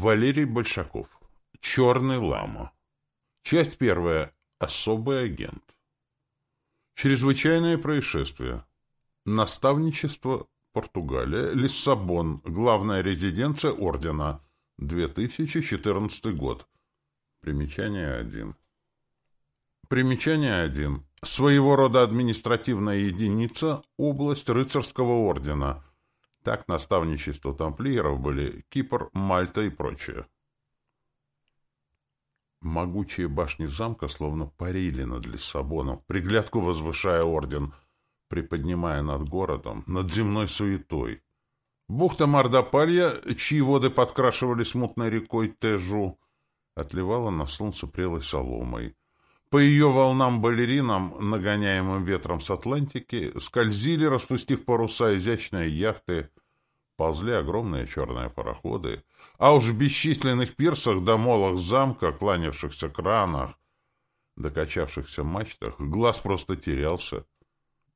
Валерий Большаков. Черный лама. Часть первая. Особый агент. Чрезвычайное происшествие. Наставничество Португалия. Лиссабон. Главная резиденция ордена. 2014 год. Примечание 1. Примечание 1. Своего рода административная единица, область рыцарского ордена. Так наставничество тамплиеров были Кипр, Мальта и прочее. Могучие башни замка словно парили над Лиссабоном, приглядку возвышая орден, приподнимая над городом, над земной суетой. Бухта Мардапалья, чьи воды подкрашивались мутной рекой Тежу, отливала на солнце прелой соломой. По ее волнам-балеринам, нагоняемым ветром с Атлантики, скользили, распустив паруса, изящные яхты, ползли огромные черные пароходы, а уж в бесчисленных пирсах, домолах замка, кланявшихся кранах, докачавшихся мачтах, глаз просто терялся.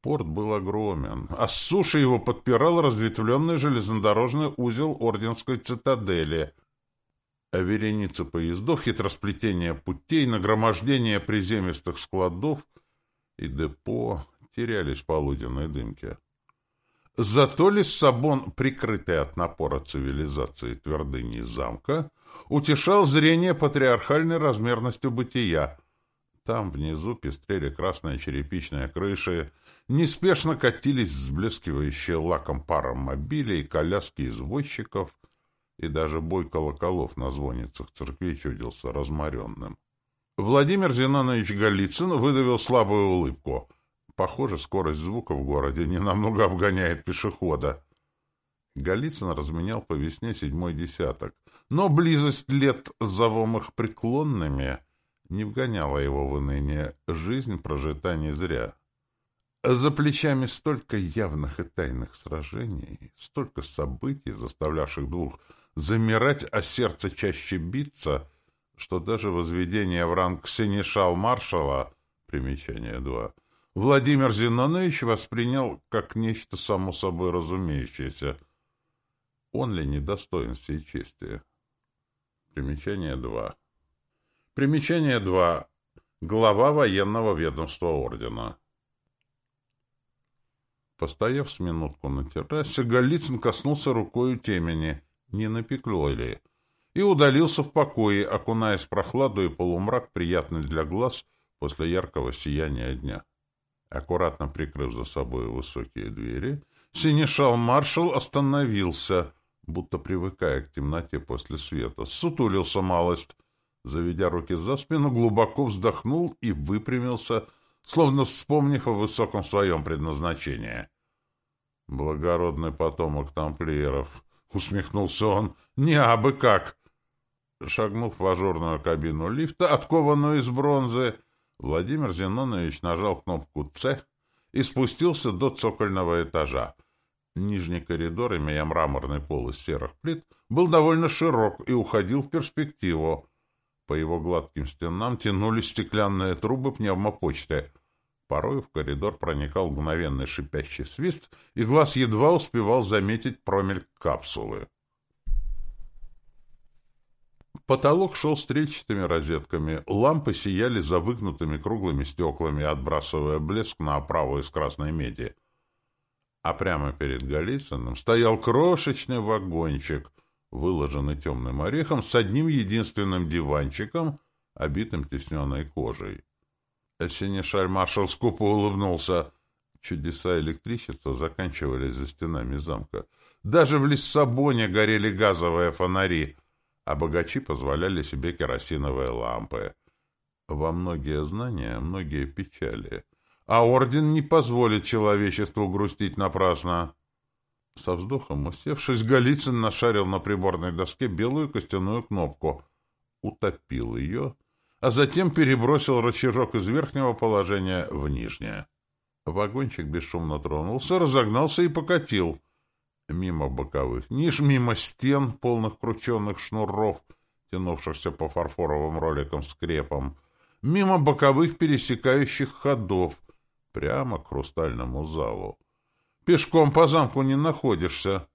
Порт был огромен, а с суши его подпирал разветвленный железнодорожный узел Орденской цитадели — а вереница поездов, хитросплетение путей, нагромождение приземистых складов и депо терялись в полуденной дымке. Зато Лиссабон, прикрытый от напора цивилизации твердыни замка, утешал зрение патриархальной размерностью бытия. Там внизу пестрели красные черепичные крыши, неспешно катились взблескивающие лаком паром мобили и коляски извозчиков — и даже бой колоколов на звонницах церквей чудился разморенным. Владимир Зинонович Голицын выдавил слабую улыбку. Похоже, скорость звука в городе ненамного обгоняет пешехода. Голицын разменял по весне седьмой десяток, но близость лет, зовом их преклонными, не вгоняла его в уныние. Жизнь прожита не зря. За плечами столько явных и тайных сражений, столько событий, заставлявших двух замирать, а сердце чаще биться, что даже возведение в ранг синешал-маршала, примечание 2, Владимир Зинонович воспринял как нечто само собой разумеющееся. Он ли недостоин всей чести? Примечание 2. Примечание 2. Глава военного ведомства ордена. Постояв с минутку на террасе, Голицын коснулся рукою темени — не напекло ли, и удалился в покое, окунаясь в прохладу и полумрак, приятный для глаз после яркого сияния дня. Аккуратно прикрыв за собой высокие двери, синешал маршал остановился, будто привыкая к темноте после света, сутулился малость, заведя руки за спину, глубоко вздохнул и выпрямился, словно вспомнив о высоком своем предназначении. Благородный потомок тамплиеров, — усмехнулся он. — Не абы как! Шагнув в ажурную кабину лифта, откованную из бронзы, Владимир Зинонович нажал кнопку «Ц» и спустился до цокольного этажа. Нижний коридор, имея мраморный пол из серых плит, был довольно широк и уходил в перспективу. По его гладким стенам тянулись стеклянные трубы пневмопочты — Порой в коридор проникал мгновенный шипящий свист, и глаз едва успевал заметить промельк капсулы. Потолок шел стрельчатыми розетками, лампы сияли за выгнутыми круглыми стеклами, отбрасывая блеск на оправу из красной меди. А прямо перед Голицыным стоял крошечный вагончик, выложенный темным орехом, с одним единственным диванчиком, обитым тесненной кожей. Синешаль-маршал скупо улыбнулся. Чудеса электричества заканчивались за стенами замка. Даже в Лиссабоне горели газовые фонари, а богачи позволяли себе керосиновые лампы. Во многие знания, многие печали. А орден не позволит человечеству грустить напрасно. Со вздохом усевшись, Голицын нашарил на приборной доске белую костяную кнопку. Утопил ее а затем перебросил рычажок из верхнего положения в нижнее. Вагончик бесшумно тронулся, разогнался и покатил. Мимо боковых ниш, мимо стен, полных крученных шнуров, тянувшихся по фарфоровым роликам скрепам, мимо боковых пересекающих ходов, прямо к хрустальному залу. Пешком по замку не находишься.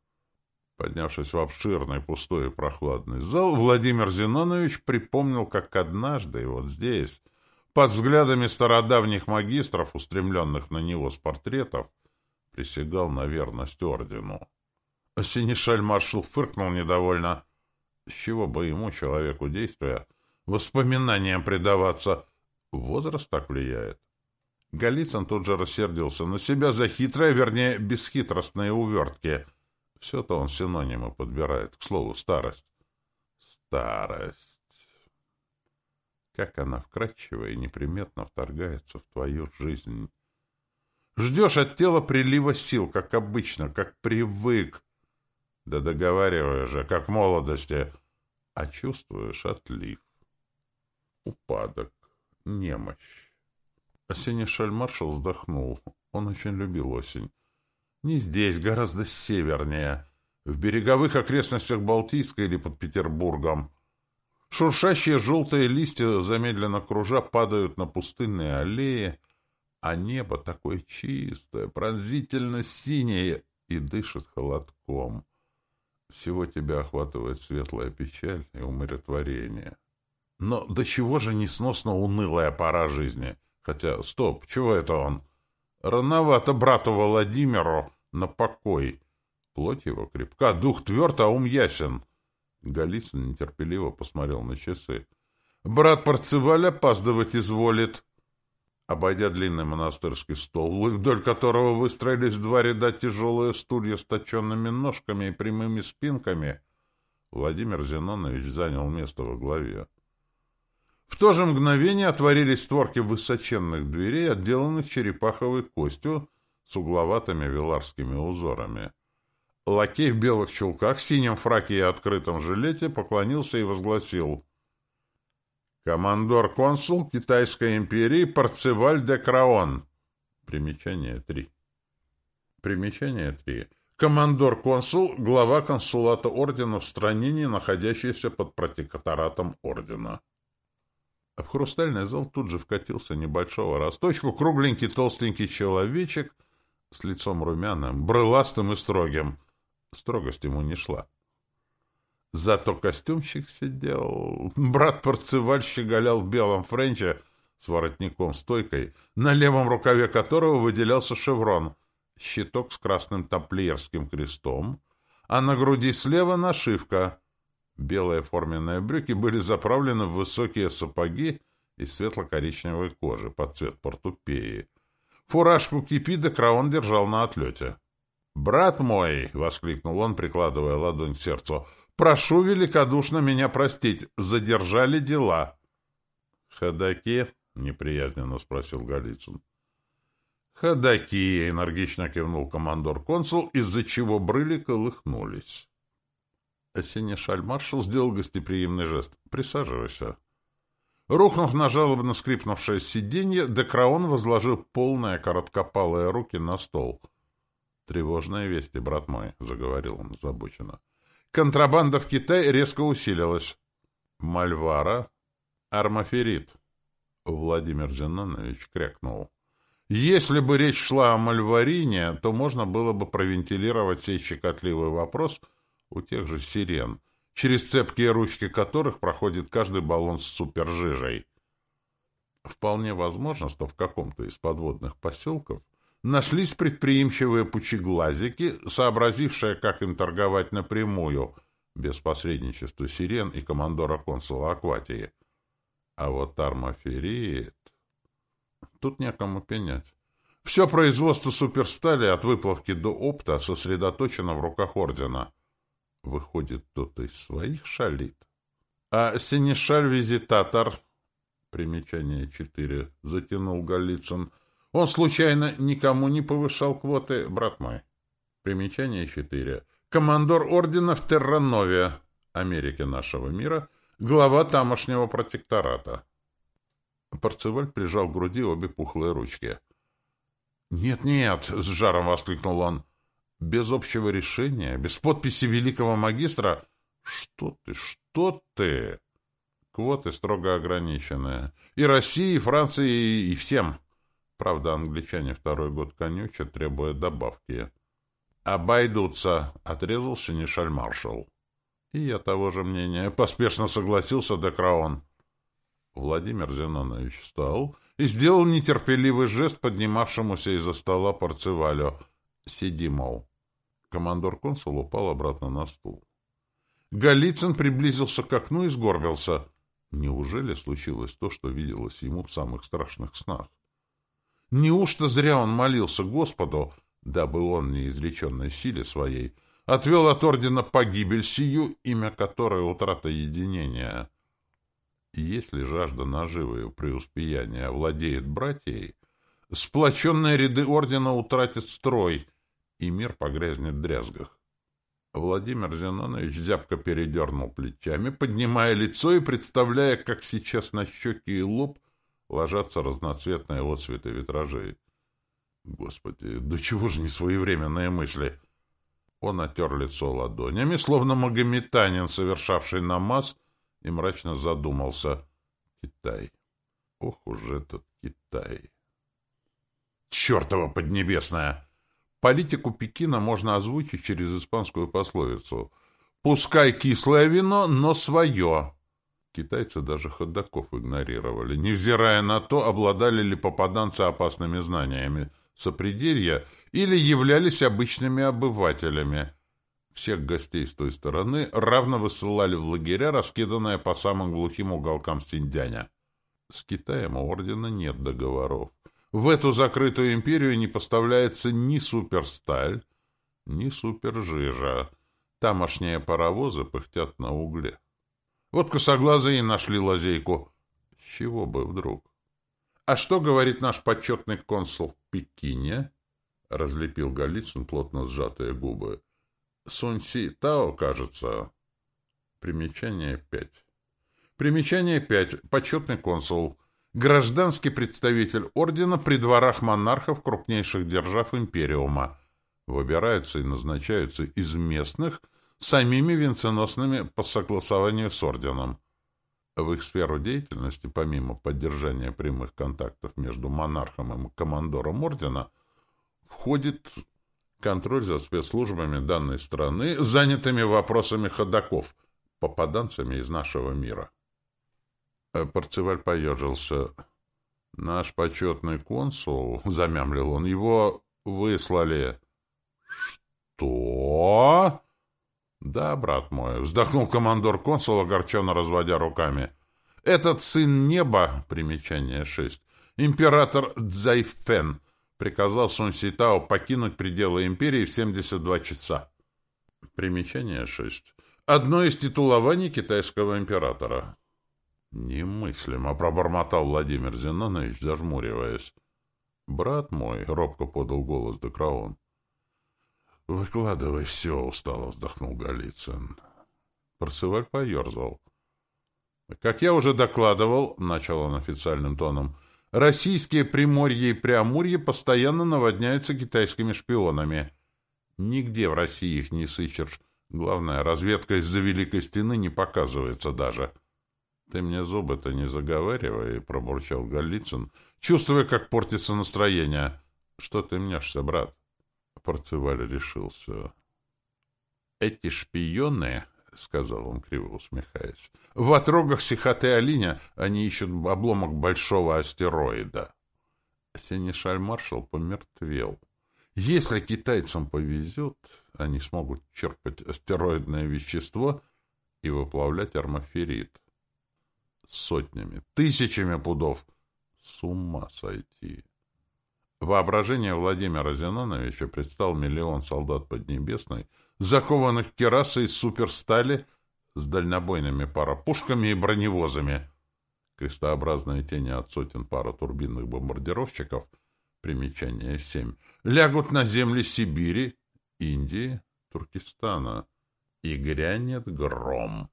Поднявшись в обширный, пустой и прохладный зал, Владимир Зинонович припомнил, как однажды, вот здесь, под взглядами стародавних магистров, устремленных на него с портретов, присягал на верность ордену. Синишаль-маршал фыркнул недовольно. С чего бы ему, человеку действия, воспоминаниям предаваться? Возраст так влияет. Голицын тут же рассердился на себя за хитрое, вернее, бесхитростные увертки. Все-то он синонимы подбирает. К слову, старость. Старость. Как она вкрадчиво и неприметно вторгается в твою жизнь. Ждешь от тела прилива сил, как обычно, как привык. Да договаривая же, как в молодости. А чувствуешь отлив. Упадок, немощь. Осенний шаль-маршал вздохнул. Он очень любил осень. Не здесь, гораздо севернее. В береговых окрестностях Балтийска или под Петербургом. Шуршащие желтые листья, замедленно кружа, падают на пустынные аллеи, а небо такое чистое, пронзительно синее и дышит холодком. Всего тебя охватывает светлая печаль и умиротворение. Но до чего же несносно унылая пора жизни — Хотя, стоп, чего это он? Рановато брату Владимиру на покой. Плоть его крепка, дух тверд, а ум ясен. Голицын нетерпеливо посмотрел на часы. Брат Парцеваль опаздывать изволит. Обойдя длинный монастырский стол, вдоль которого выстроились два ряда тяжелые стулья с точенными ножками и прямыми спинками, Владимир Зинонович занял место во главе. То же мгновение отворились створки высоченных дверей, отделанных черепаховой костью с угловатыми веларскими узорами. Лакей в белых чулках, синем фраке и открытом жилете поклонился и возгласил «Командор-консул Китайской империи Парцеваль де Краон». Примечание 3. Примечание 3. Командор-консул, глава консулата ордена в стране, не находящейся под протекторатом ордена. А в хрустальный зал тут же вкатился небольшого росточку кругленький толстенький человечек с лицом румяным, брыластым и строгим. Строгость ему не шла. Зато костюмщик сидел. Брат Парцеваль щеголял в белом френче с воротником-стойкой, на левом рукаве которого выделялся шеврон, щиток с красным тамплиерским крестом, а на груди слева нашивка — Белые форменные брюки были заправлены в высокие сапоги из светло-коричневой кожи под цвет портупеи. Фуражку кипида Краон держал на отлете. «Брат мой!» — воскликнул он, прикладывая ладонь к сердцу. «Прошу великодушно меня простить. Задержали дела». «Ходаки?» — неприязненно спросил Голицын. «Ходаки!» — энергично кивнул командор-консул, из-за чего брыли колыхнулись. Синешаль-маршал сделал гостеприимный жест. «Присаживайся». Рухнув на жалобно скрипнувшее сиденье, Декраон возложил полные короткопалые руки на стол. «Тревожные вести, брат мой», — заговорил он озабоченно. «Контрабанда в Китай резко усилилась. Мальвара, армаферит». Владимир Зинонович крякнул. «Если бы речь шла о мальварине, то можно было бы провентилировать сей щекотливый вопрос — у тех же сирен, через цепкие ручки которых проходит каждый баллон с супержижей. Вполне возможно, что в каком-то из подводных поселков нашлись предприимчивые пучеглазики, сообразившие, как им торговать напрямую, без посредничества сирен и командора-консула Акватии. А вот армаферит... Тут некому пенять. Все производство суперстали от выплавки до опта сосредоточено в руках ордена. Выходит, кто-то из своих шалит. А синешаль-визитатор, примечание 4, затянул Голицын, он случайно никому не повышал квоты, брат мой. Примечание 4. Командор ордена в Терранове, Америке нашего мира, глава тамошнего протектората. Парцеваль прижал к груди обе пухлые ручки. «Нет-нет!» — с жаром воскликнул он. Без общего решения, без подписи великого магистра... Что ты, что ты? Квоты строго ограниченные. И России, и Франции, и всем. Правда, англичане второй год конючат, требуя добавки. «Обойдутся», — отрезал синешаль-маршал. И я того же мнения. Поспешно согласился Декраон. Владимир Зенонович встал и сделал нетерпеливый жест поднимавшемуся из-за стола Парцевалю. «Сиди, мол». Командор-консул упал обратно на стул. Голицын приблизился к окну и сгорбился. Неужели случилось то, что виделось ему в самых страшных снах? Неужто зря он молился Господу, дабы он, неизреченной силе своей, отвел от ордена погибель сию, имя которой утрата единения? Если жажда наживы и преуспеяния владеет братьей, сплоченные ряды ордена утратят строй, и мир погрязнет в дрязгах. Владимир Зенонович зябко передернул плечами, поднимая лицо и представляя, как сейчас на щеки и лоб ложатся разноцветные отцветы витражей. Господи, до чего же не своевременные мысли! Он отер лицо ладонями, словно магометанин, совершавший намаз, и мрачно задумался. Китай. Ох уж этот Китай! Чертова поднебесная! Политику Пекина можно озвучить через испанскую пословицу «Пускай кислое вино, но свое». Китайцы даже ходаков игнорировали, невзирая на то, обладали ли попаданцы опасными знаниями сопределья или являлись обычными обывателями. Всех гостей с той стороны равно высылали в лагеря, раскиданные по самым глухим уголкам Синдяня. С Китаем у ордена нет договоров. В эту закрытую империю не поставляется ни суперсталь, ни супержижа. Тамошние паровозы пыхтят на угле. Вот косоглазые и нашли лазейку. С чего бы вдруг? А что говорит наш почетный консул в Пекине? Разлепил Голицын плотно сжатые губы. Сунь-Си Тао, кажется. Примечание пять. Примечание пять. Почетный консул гражданский представитель ордена при дворах монархов крупнейших держав империума, выбираются и назначаются из местных самими венценосными по согласованию с орденом. В их сферу деятельности, помимо поддержания прямых контактов между монархом и командором ордена, входит контроль за спецслужбами данной страны, занятыми вопросами ходаков, попаданцами из нашего мира. Э, Парцеваль поежился. «Наш почетный консул», — замямлил он, — «его выслали». «Что?» «Да, брат мой», — вздохнул командор консул, огорченно разводя руками. «Этот сын неба, примечание шесть, император Цзайфен, приказал Сун Ситао покинуть пределы империи в 72 часа». Примечание шесть. Одно из титулований китайского императора. Немыслимо, пробормотал Владимир Зинонович, зажмуриваясь. Брат мой, робко подал голос Декраон. Выкладывай все, устало вздохнул Голицын. Парцеваль поерзал. Как я уже докладывал, начал он официальным тоном, российские Приморье и Преамурье постоянно наводняются китайскими шпионами. Нигде в России их не сыщешь. Главное, разведка из-за Великой Стены не показывается даже. —— Ты мне зубы-то не заговаривай, — пробурчал Голицын, чувствуя, как портится настроение. — Что ты мнешься, брат? Парцеваль решился. — Эти шпионы, — сказал он, криво усмехаясь, — в отрогах Сихоте-Алиня они ищут обломок большого астероида. Сенешаль-маршал помертвел. Если китайцам повезет, они смогут черпать астероидное вещество и выплавлять армаферит сотнями, тысячами пудов. С ума сойти! Воображение Владимира Зиноновича предстал миллион солдат Поднебесной, закованных керасой из суперстали с дальнобойными парапушками и броневозами. Крестообразные тени от сотен пара турбинных бомбардировщиков, примечание 7, лягут на земли Сибири, Индии, Туркестана, и грянет гром.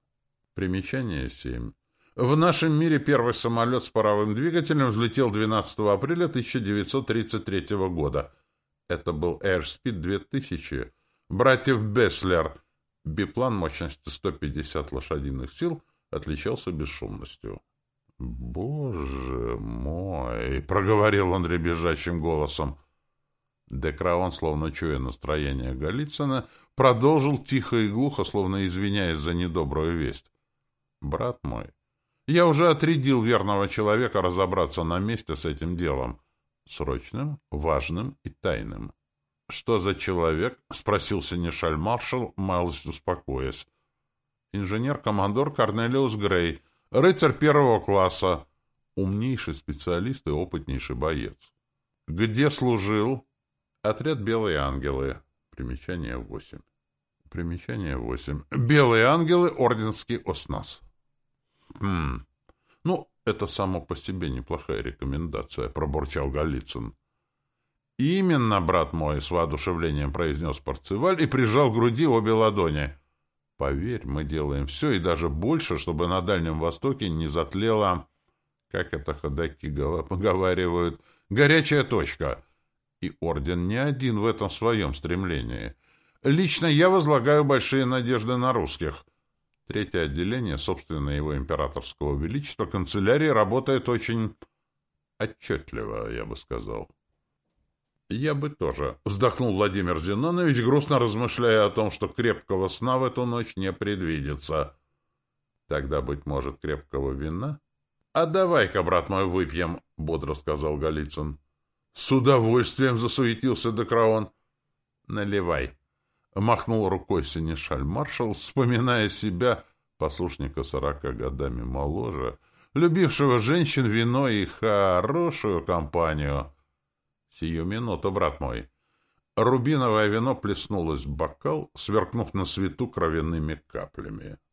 Примечание 7. В нашем мире первый самолет с паровым двигателем взлетел 12 апреля 1933 года. Это был Airspeed 2000. Братьев Беслер. Биплан мощностью 150 лошадиных сил отличался бесшумностью. «Боже мой!» — проговорил он дребезжащим голосом. Декраон, словно чуя настроение Голицына, продолжил тихо и глухо, словно извиняясь за недобрую весть. «Брат мой, я уже отрядил верного человека разобраться на месте с этим делом. Срочным, важным и тайным». «Что за человек?» — спросил синешаль-маршал, малость успокоясь. «Инженер-командор Корнелиус Грей, рыцарь первого класса, умнейший специалист и опытнейший боец. Где служил?» «Отряд «Белые ангелы». Примечание 8. Примечание 8. «Белые ангелы. Орденский оснас». «Хм. Ну, это само по себе неплохая рекомендация», — пробурчал Голицын. «Именно, брат мой!» — с воодушевлением произнес Парцеваль и прижал к груди обе ладони. «Поверь, мы делаем все и даже больше, чтобы на Дальнем Востоке не затлела, как это ходаки поговаривают, горячая точка. И Орден не один в этом своем стремлении. Лично я возлагаю большие надежды на русских. Третье отделение, собственно, его императорского величества, канцелярии работает очень отчетливо, я бы сказал». «Я бы тоже», — вздохнул Владимир Зинонович, грустно размышляя о том, что крепкого сна в эту ночь не предвидится. «Тогда, быть может, крепкого вина?» «А давай-ка, брат мой, выпьем», — бодро сказал Голицын. «С удовольствием засуетился Декраон». «Наливай», — махнул рукой синешаль-маршал, вспоминая себя, послушника сорока годами моложе, любившего женщин, вино и хорошую компанию. Сию минуту, брат мой. Рубиновое вино плеснулось в бокал, сверкнув на свету кровяными каплями.